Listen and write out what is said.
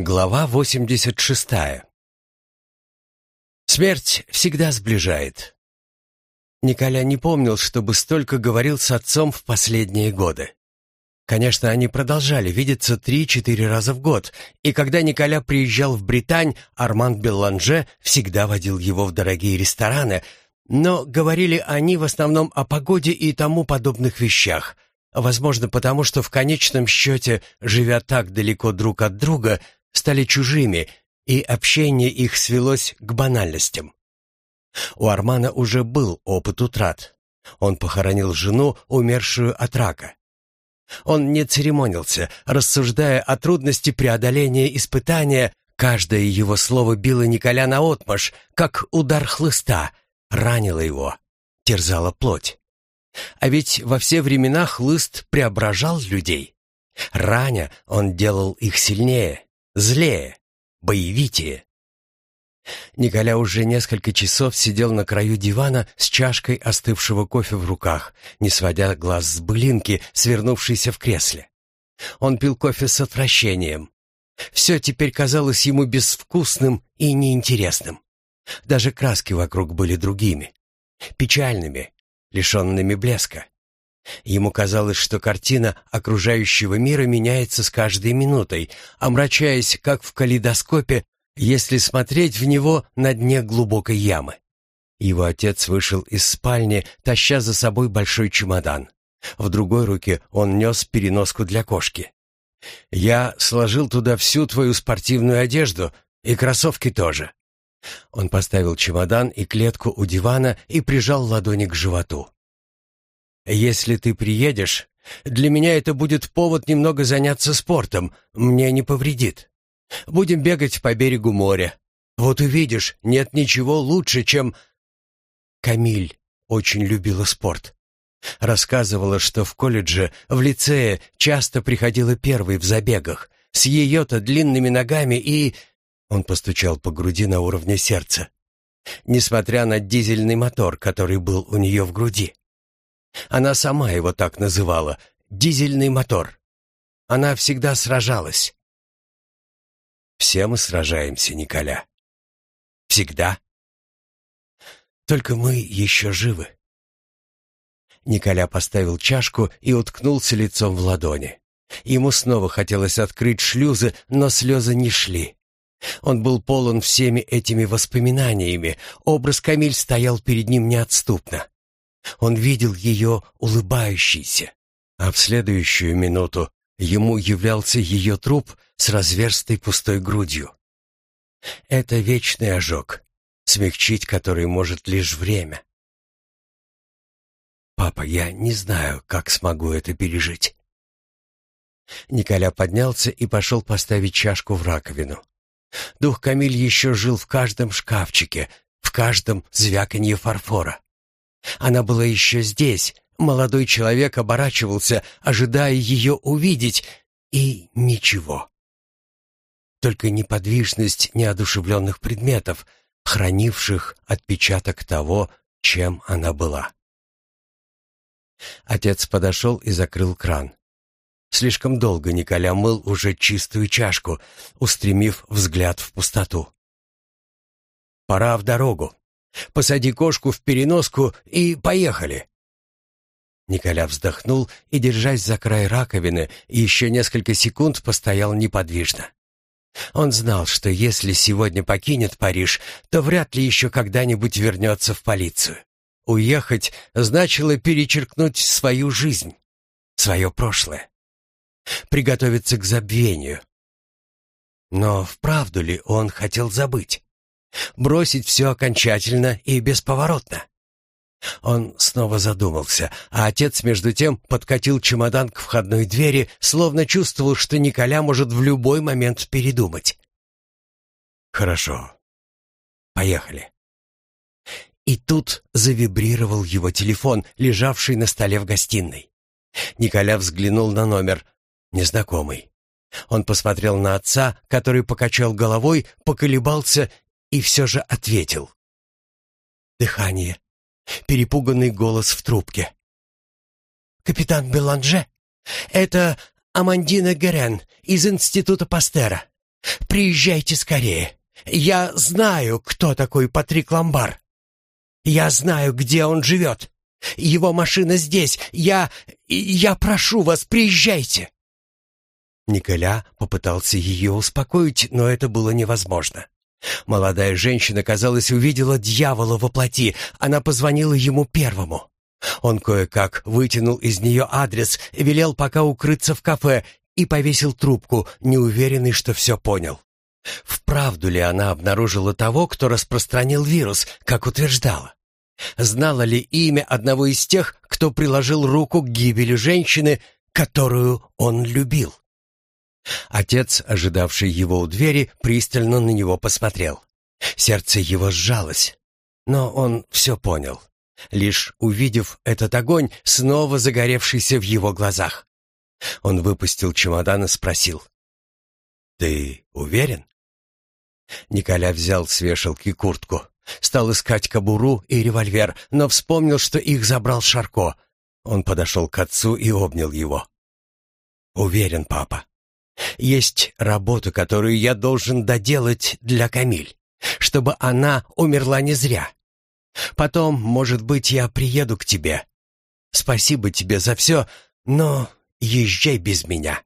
Глава 86. Смерть всегда сближает. Николя не помнил, чтобы столько говорил с отцом в последние годы. Конечно, они продолжали видеться три-четыре раза в год, и когда Николя приезжал в Британь, Арман Белланже всегда водил его в дорогие рестораны, но говорили они в основном о погоде и тому подобных вещах. Возможно, потому что в конечном счете, живя так далеко друг от друга, стали чужими, и общение их свелось к банальностям. У Армана уже был опыт утрат. Он похоронил жену, умершую от рака. Он не церемонился, рассуждая о трудности преодоления испытания, каждое его слово било Николя наотмашь, как удар хлыста, ранило его, терзало плоть. А ведь во все времена хлыст преображал людей. Раня он делал их сильнее, злее, боевитее. Николя уже несколько часов сидел на краю дивана с чашкой остывшего кофе в руках, не сводя глаз с былинки, свернувшейся в кресле. Он пил кофе с отвращением. Все теперь казалось ему безвкусным и неинтересным. Даже краски вокруг были другими, печальными, лишенными блеска. Ему казалось, что картина окружающего мира меняется с каждой минутой, омрачаясь, как в калейдоскопе, если смотреть в него на дне глубокой ямы. Его отец вышел из спальни, таща за собой большой чемодан. В другой руке он нес переноску для кошки. «Я сложил туда всю твою спортивную одежду и кроссовки тоже». Он поставил чемодан и клетку у дивана и прижал ладони к животу. Если ты приедешь, для меня это будет повод немного заняться спортом, мне не повредит. Будем бегать по берегу моря. Вот увидишь, нет ничего лучше, чем... Камиль очень любила спорт. Рассказывала, что в колледже, в лицее часто приходила первой в забегах, с ее-то длинными ногами и... Он постучал по груди на уровне сердца. Несмотря на дизельный мотор, который был у нее в груди. Она сама его так называла — дизельный мотор. Она всегда сражалась. Все мы сражаемся, Николя. Всегда. Только мы еще живы. Николя поставил чашку и уткнулся лицом в ладони. Ему снова хотелось открыть шлюзы, но слезы не шли. Он был полон всеми этими воспоминаниями. Образ Камиль стоял перед ним неотступно. Он видел ее улыбающейся, а в следующую минуту ему являлся ее труп с разверстой пустой грудью. Это вечный ожог, смягчить который может лишь время. «Папа, я не знаю, как смогу это пережить». Николя поднялся и пошел поставить чашку в раковину. Дух Камиль еще жил в каждом шкафчике, в каждом звяканье фарфора. Она была еще здесь. Молодой человек оборачивался, ожидая ее увидеть, и ничего. Только неподвижность неодушевленных предметов, хранивших отпечаток того, чем она была. Отец подошел и закрыл кран. Слишком долго Николя мыл уже чистую чашку, устремив взгляд в пустоту. «Пора в дорогу», Посади кошку в переноску и поехали!» Николя вздохнул и, держась за край раковины, еще несколько секунд постоял неподвижно. Он знал, что если сегодня покинет Париж, то вряд ли еще когда-нибудь вернется в полицию. Уехать значило перечеркнуть свою жизнь, свое прошлое, приготовиться к забвению. Но вправду ли он хотел забыть? Бросить все окончательно и бесповоротно. Он снова задумался, а отец между тем подкатил чемодан к входной двери, словно чувствовал, что Николя может в любой момент передумать. «Хорошо. Поехали». И тут завибрировал его телефон, лежавший на столе в гостиной. Николя взглянул на номер. Незнакомый. Он посмотрел на отца, который покачал головой, поколебался и все же ответил. Дыхание. Перепуганный голос в трубке. «Капитан Беланже, это Амандина Герен из Института Пастера. Приезжайте скорее. Я знаю, кто такой Патрик Ламбар. Я знаю, где он живет. Его машина здесь. Я... я прошу вас, приезжайте!» Николя попытался ее успокоить, но это было невозможно. Молодая женщина, казалось, увидела дьявола во плоти. Она позвонила ему первому. Он кое-как вытянул из нее адрес, велел пока укрыться в кафе и повесил трубку, неуверенный, что все понял. Вправду ли она обнаружила того, кто распространил вирус, как утверждала? Знала ли имя одного из тех, кто приложил руку к гибели женщины, которую он любил? Отец, ожидавший его у двери, пристально на него посмотрел. Сердце его сжалось, но он все понял, лишь увидев этот огонь, снова загоревшийся в его глазах. Он выпустил чемодан и спросил. «Ты уверен?» Николя взял с вешалки куртку. Стал искать кобуру и револьвер, но вспомнил, что их забрал Шарко. Он подошел к отцу и обнял его. «Уверен, папа. Есть работа, которую я должен доделать для Камиль, чтобы она умерла не зря. Потом, может быть, я приеду к тебе. Спасибо тебе за все, но езжай без меня».